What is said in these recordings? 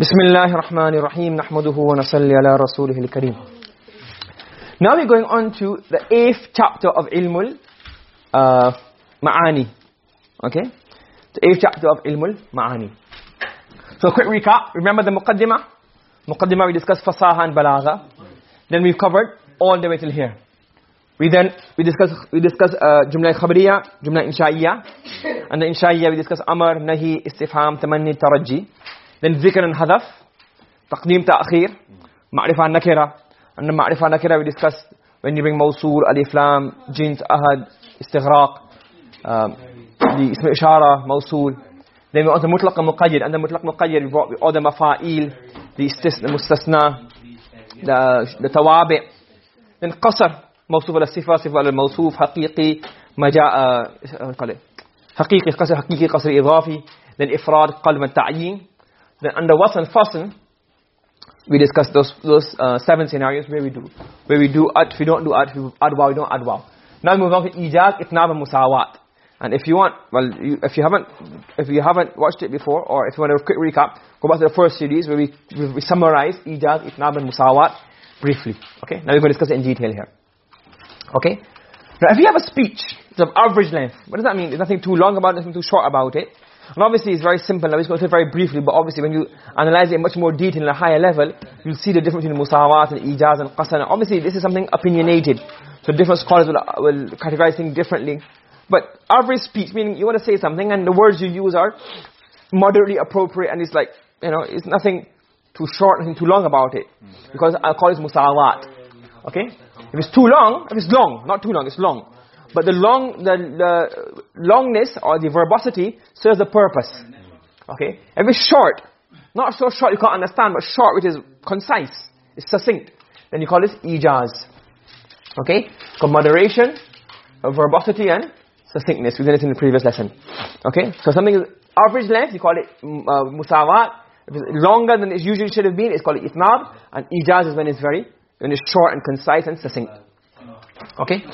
بسم الله الرحمن الرحيم نحمده ونصلي على رسوله الكريم Now we're going on to the eighth chapter of Ilmul uh, Ma'ani. Okay? The eighth chapter of Ilmul Ma'ani. So quick recap. Remember the Muqaddimah? Muqaddimah we discussed Fasaha and Balagha. Then we've covered all the way till here. We then, we discussed, we discussed uh, Jumla Khabariya, Jumla Insha'iyya. And the Insha'iyya we discussed Amar, Nahi, Istifham, Tamanni, Taraji. لأن الذكر انحذف تقديم تأخير معرفة نكرة أن معرفة نكرة we discussed when you bring موصول ألف لام جنس أحد استغراق اسم إشارة موصول then we want the مطلق مقيد عندنا مطلق مقيد we order مفاعيل المستثنى التوابع then قصر موصوف على الصفة صفة على الموصوف حقيقي ما مجاء حقيقي قصر حقيقي قصر إضافي للافراد إفراد قلب التعيين then under wasl and fasl we discussed those those uh, seven scenarios where we do where we do at we don't do at we add waw we don't add waw now we move on to ijaz itnab and musawat and if you want well you, if you haven't if you haven't watched it before or if you want a quick recap go back to the first series where we we, we summarize ijaz itnab musawat briefly okay now we're going to discuss it in detail here Okay? Now, if you have a speech, it's of average length, what does that mean? There's nothing too long about it, nothing too short about it. And obviously, it's very simple. I'm just going to say very briefly, but obviously, when you analyze it in much more detail, in a higher level, you'll see the difference between musawat and ijaz and qasr. Obviously, this is something opinionated. So different scholars will, will categorize things differently. But average speech, meaning you want to say something, and the words you use are moderately appropriate, and it's like, you know, it's nothing too short, nothing too long about it. Because I call it musawat. Okay? If it's too long, if it's long, not too long, it's long. But the long, the, the longness or the verbosity serves the purpose. Okay? If it's short, not so short you can't understand, but short which is concise, it's succinct, then you call this ijaz. Okay? So moderation, verbosity and succinctness. We did it in the previous lesson. Okay? So something is average length, you call it uh, musawat. If it's longer than it usually should have been, it's called itnab. And ijaz is when it's very when it's short and concise and succinct. Okay?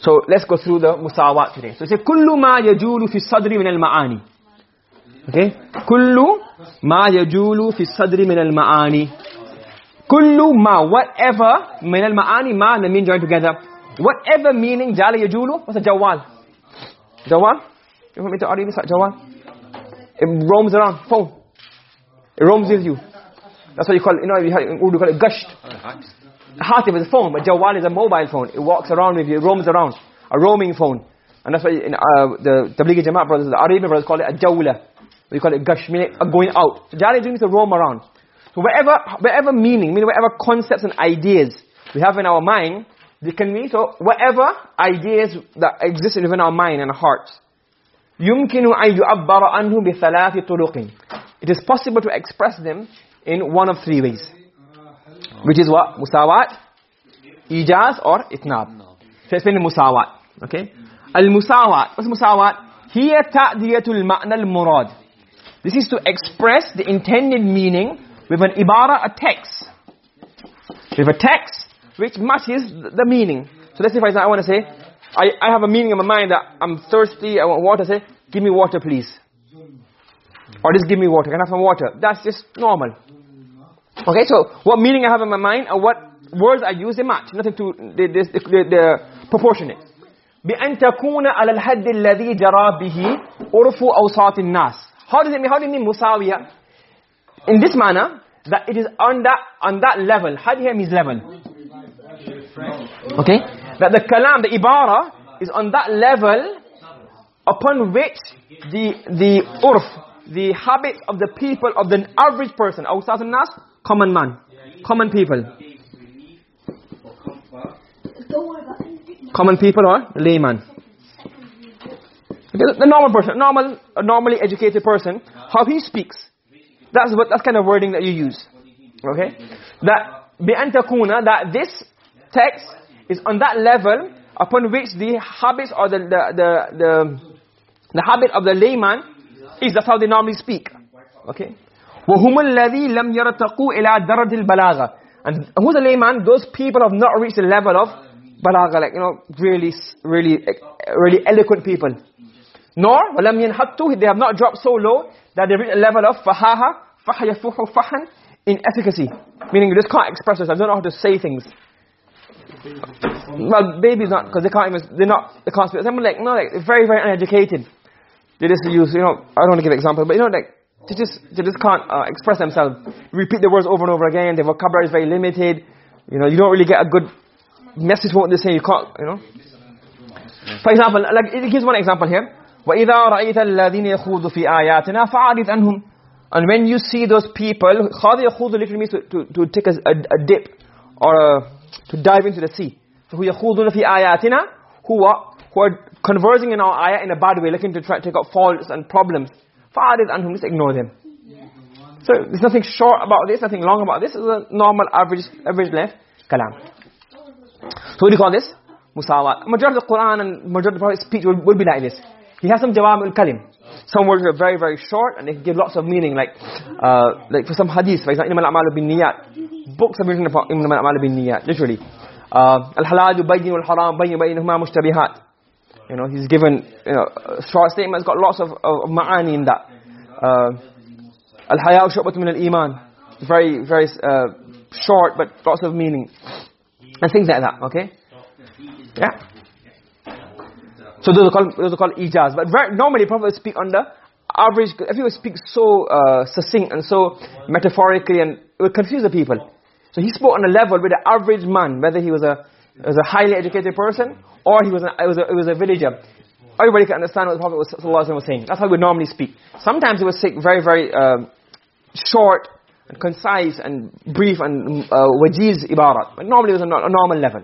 So let's go through the musawat today. So it says kullu ma yajulu fi sadri min al-ma'ani. Okay? Kullu ma yajulu fi sadri min al-ma'ani. Kullu ma whatever min al-ma'ani ma and mean joined together. Whatever meaning jala yajulu what's a jawal? Jawal? You want me to argue this jawal? It roams around phone. It roams with you. That's what you call you know, in Urdu call it gasht. Oh, Hatif is a phone, but Jawal is a mobile phone. It walks around with you, roams around. A roaming phone. And that's why in, uh, the Tablighi Jamaat brothers, the Arabian brothers call it a jawla. We call it gasht, meaning a going out. So jari means to roam around. So whatever, wherever meaning, meaning whatever concepts and ideas we have in our mind, they can be so whatever ideas that exist within our mind and hearts, يمكن أن يعبر عنه بثلاث طرق. It is possible to express them in one of three ways which is what? Musawat ijaz or itnab. So explain the musawat. Okay? Al musawat what's musawat? Hiya ta'diyatul ma'na al murad this is to express the intended meaning with an ibara a text. With a text which matches the meaning. So let's say for example i want to say i i have a meaning in my mind that i'm thirsty i want water. Say give me water please. Or just give me water. Can i have some water? That's just normal Okay, so what meaning I have in my mind and what words I use, they match. Nothing to, they, they, they, they're proportionate. بأن تكون على الحد الذي جرى به عرف أوساط الناس. How does it mean? How do you mean مساوية? In this manner, that it is on that, on that level. How do you means level? Okay? That the kalam, the ibara, is on that level upon which the, the urf, the habits of the people, of the average person, أوساط الناس, common man. Common people. Common people or layman. The, normal person normal normally educated person how he speaks that's what that's kind of wording that you use. Okay? That bi takuna that this text is on that level upon which the habits or the the the the, the habit of the layman is that's how they normally speak. Okay وَهُمُ الَّذِي لَمْ يَرْتَقُوا إِلَىٰ دَرَجِ الْبَلَاغَةِ And who's the layman? Those people have not reached the level of balagha, like, you know, really, really, really eloquent people. Nor, وَلَمْ يَنْحَطُّوا They have not dropped so low that they reach a level of fahaha, فَحْيَفُحُ فَحًا in efficacy. Meaning you just can't express yourself, don't know how to say things. Well, babies not, because they can't even, they're not, they can't speak. Someone like, no, like, very, very uneducated. They just use, you know, I don't want to give examples, but you know, like, they just, they just can't uh, express themselves. Repeat the words over and over again, their vocabulary is very limited. You know, you don't really get a good message from what they say, you can't, you know. For example, like, it gives one example here. وَإِذَا رَأَيْتَ الَّذِينَ يَخُوضُ فِي آيَاتِنَا فَعَرِضْ عَنْهُمْ And when you see those people, خَاضِ يَخُوضُ literally means to, to, to take a, a, a dip or a, to dive into the sea. So who يَخُوضُونَ فِي آيَاتِنَا who are, who are conversing in our ayah in a bad way, looking to try to take out faults and problems. fathers and whom just ignore them. So there's nothing short about this, nothing long about this. It's a normal average average length kalam. So what do you call this? Musawat. Majority of the Quran and majority of the Prophet's speech will, be like this. He has some jawam al-kalim. Some words are very, very short and they give lots of meaning. Like, uh, like for some hadith, for example, in A'malu bin Niyat. Books have written about Innamal A'malu bin Niyat, literally. Uh, Al-halal yubayyin wal-haram bayyin huma mushtabihat. You know, he's given, you know, short statement, it's got lots of, of, ma'ani in that. Uh, Al-haya'u shu'batu min al-iman. Very, very uh, short, but lots of meaning. And things like that, okay? Yeah. So those are called, those are called ijaz. But very, normally Prophet speak on the average, everyone speaks so uh, succinct and so metaphorically and it would confuse the people. So he spoke on a level with the average man, whether he was a, was a highly educated person or he was, a, was, a, was a villager. Everybody can understand what the Prophet was, was saying. That's how we would normally speak. Sometimes he would speak very, very uh, short and concise and brief and uh, wajiz ibarat. But normally it was a, a normal level.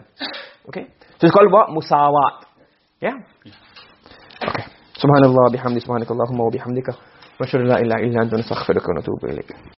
Okay? So it's called what? Musawat. Yeah? Okay. سبحان الله بحمده سبحانك اللهم وبحمدك واشهد ان لا اله الا انت نستغفرك ونتوب اليك